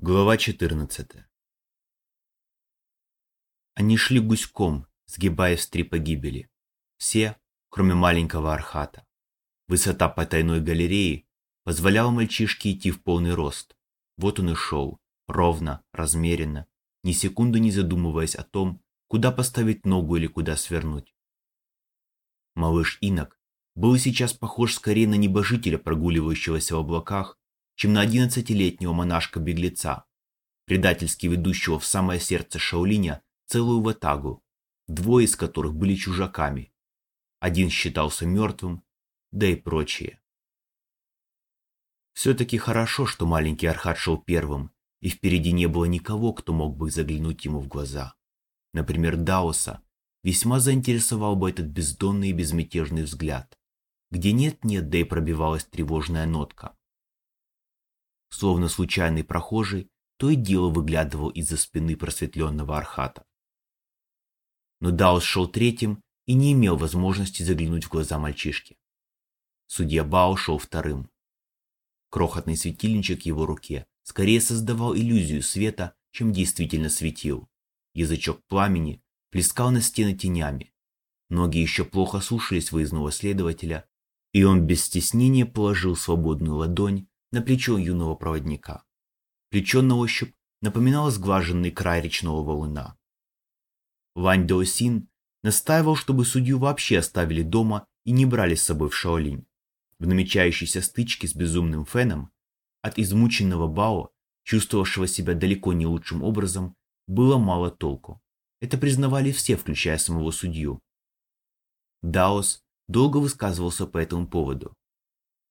Глава 14 Они шли гуськом, сгибаясь в три погибели. Все, кроме маленького Архата. Высота потайной галереи позволяла мальчишке идти в полный рост. Вот он и шел, ровно, размеренно, ни секунды не задумываясь о том, куда поставить ногу или куда свернуть. Малыш Инок был сейчас похож скорее на небожителя, прогуливающегося в облаках, чем на одиннадцатилетнего монашка-беглеца, предательски ведущего в самое сердце Шаолиня целую ватагу, двое из которых были чужаками. Один считался мертвым, да и прочие. Все-таки хорошо, что маленький Архат шел первым, и впереди не было никого, кто мог бы заглянуть ему в глаза. Например, Даоса весьма заинтересовал бы этот бездонный и безмятежный взгляд, где нет-нет, да и пробивалась тревожная нотка. Словно случайный прохожий, то и дело выглядывал из-за спины просветленного Архата. Но Даус шел третьим и не имел возможности заглянуть в глаза мальчишки. Судья Бао шел вторым. Крохотный светильничек в его руке скорее создавал иллюзию света, чем действительно светил. Язычок пламени плескал на стены тенями. Ноги еще плохо слушались выездного следователя, и он без стеснения положил свободную ладонь на плечо юного проводника. Плечо на ощупь напоминало сглаженный край речного валуна. Вань Доусин настаивал, чтобы судью вообще оставили дома и не брали с собой в Шаолинь. В намечающейся стычке с безумным Феном от измученного Бао, чувствовавшего себя далеко не лучшим образом, было мало толку. Это признавали все, включая самого судью. Даос долго высказывался по этому поводу.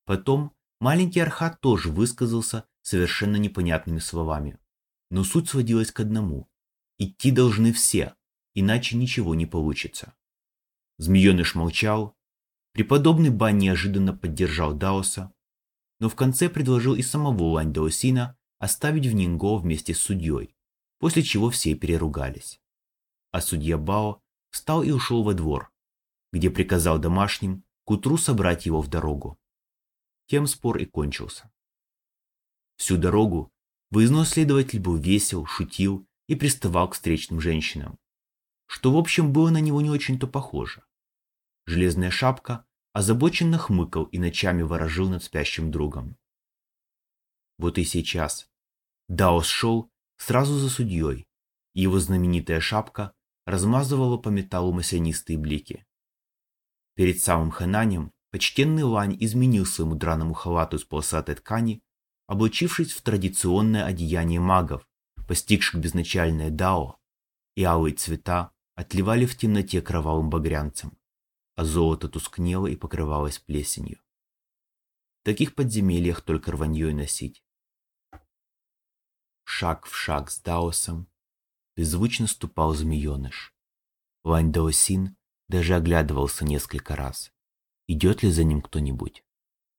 Потом Маленький Архат тоже высказался совершенно непонятными словами. Но суть сводилась к одному. Идти должны все, иначе ничего не получится. Змееныш молчал. Преподобный Бан неожиданно поддержал Даоса, но в конце предложил и самого Лань Даосина оставить в Нинго вместе с судьей, после чего все переругались. А судья Бао встал и ушел во двор, где приказал домашним к утру собрать его в дорогу. Тем спор и кончился. Всю дорогу выездной следователь был весел, шутил и приставал к встречным женщинам, что в общем было на него не очень-то похоже. Железная шапка озабоченно хмыкал и ночами ворожил над спящим другом. Вот и сейчас Даос шел сразу за судьей, и его знаменитая шапка размазывала по металлу маслянистые блики. Перед самым хананем почтенный Лань изменил своему драному халату из полосатой ткани, облачившись в традиционное одеяние магов, постигших безначальное дао, и алые цвета отливали в темноте кровавым багрянцем, а золото тускнело и покрывалось плесенью. В таких подземельях только рванье и носить. Шаг в шаг с Даосом беззвучно ступал змееныш. Вань Даосин даже оглядывался несколько раз. Идет ли за ним кто-нибудь?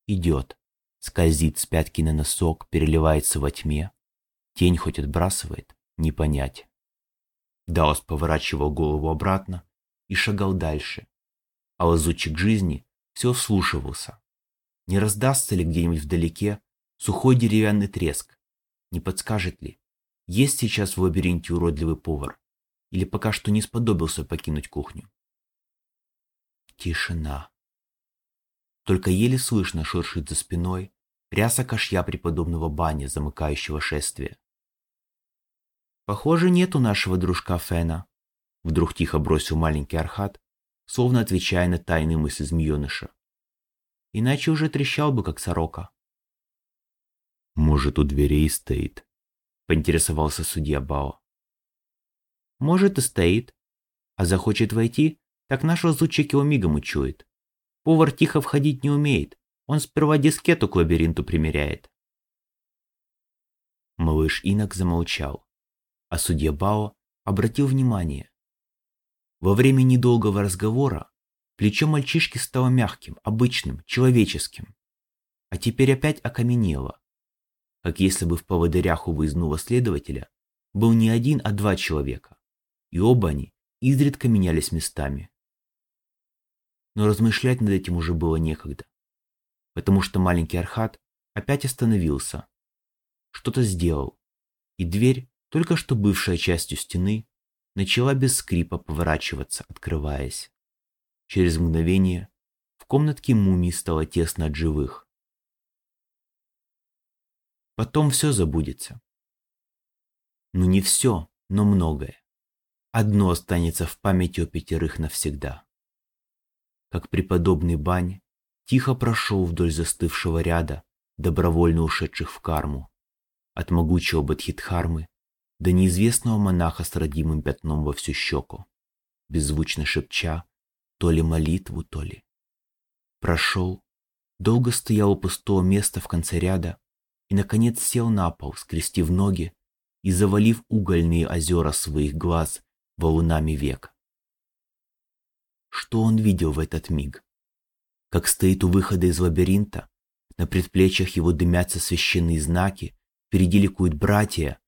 Идет. Скользит с пятки на носок, переливается во тьме. Тень хоть отбрасывает, не понять. Даос поворачивал голову обратно и шагал дальше. А лазутчик жизни все вслушивался. Не раздастся ли где-нибудь вдалеке сухой деревянный треск? Не подскажет ли, есть сейчас в лабиринте уродливый повар? Или пока что не сподобился покинуть кухню? Тишина. Только еле слышно шуршит за спиной ряса кошья преподобного бани, замыкающего шествие. «Похоже, нет у нашего дружка Фена», — вдруг тихо бросил маленький Архат, словно отвечая на тайные мысли змееныша. «Иначе уже трещал бы, как сорока». «Может, у дверей стоит?» — поинтересовался судья Бао. «Может, и стоит. А захочет войти, так наш лазутчик его мигом учует. Повар тихо входить не умеет. Он сперва дискету к лабиринту примеряет. Малыш Инок замолчал, а судья Бао обратил внимание. Во время недолгого разговора плечо мальчишки стало мягким, обычным, человеческим, а теперь опять окаменело, как если бы в поводырях у выездного следователя был не один, а два человека, и оба они изредка менялись местами но размышлять над этим уже было некогда, потому что маленький Архат опять остановился, что-то сделал, и дверь, только что бывшая частью стены, начала без скрипа поворачиваться, открываясь. Через мгновение в комнатке мумии стало тесно от живых. Потом все забудется. Ну не все, но многое. Одно останется в памяти о пятерых навсегда. Как преподобный Бань тихо прошел вдоль застывшего ряда, добровольно ушедших в карму, от могучего Бадхидхармы до неизвестного монаха с родимым пятном во всю щеку, беззвучно шепча то ли молитву, то ли. Прошел, долго стоял у пустого места в конце ряда и, наконец, сел на пол, скрестив ноги и завалив угольные озера своих глаз валунами век. Что он видел в этот миг? Как стоит у выхода из лабиринта, на предплечьях его дымятся священные знаки, впереди ликуют братья,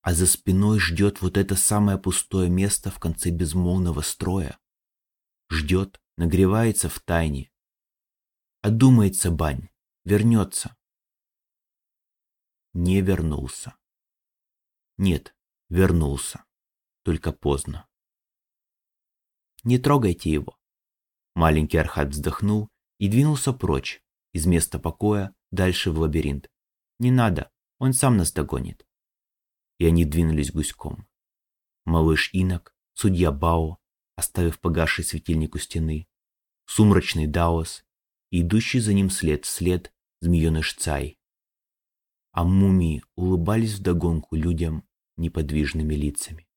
а за спиной ждет вот это самое пустое место в конце безмолвного строя. Ждет, нагревается в тайне. Одумается бань, вернется. Не вернулся. Нет, вернулся. Только поздно. Не трогайте его. Маленький Архат вздохнул и двинулся прочь, из места покоя, дальше в лабиринт. Не надо, он сам нас догонит. И они двинулись гуськом. Малыш Инок, судья Бао, оставив погасший светильник у стены, сумрачный Даос идущий за ним след вслед змееныш Цай. А мумии улыбались вдогонку людям неподвижными лицами.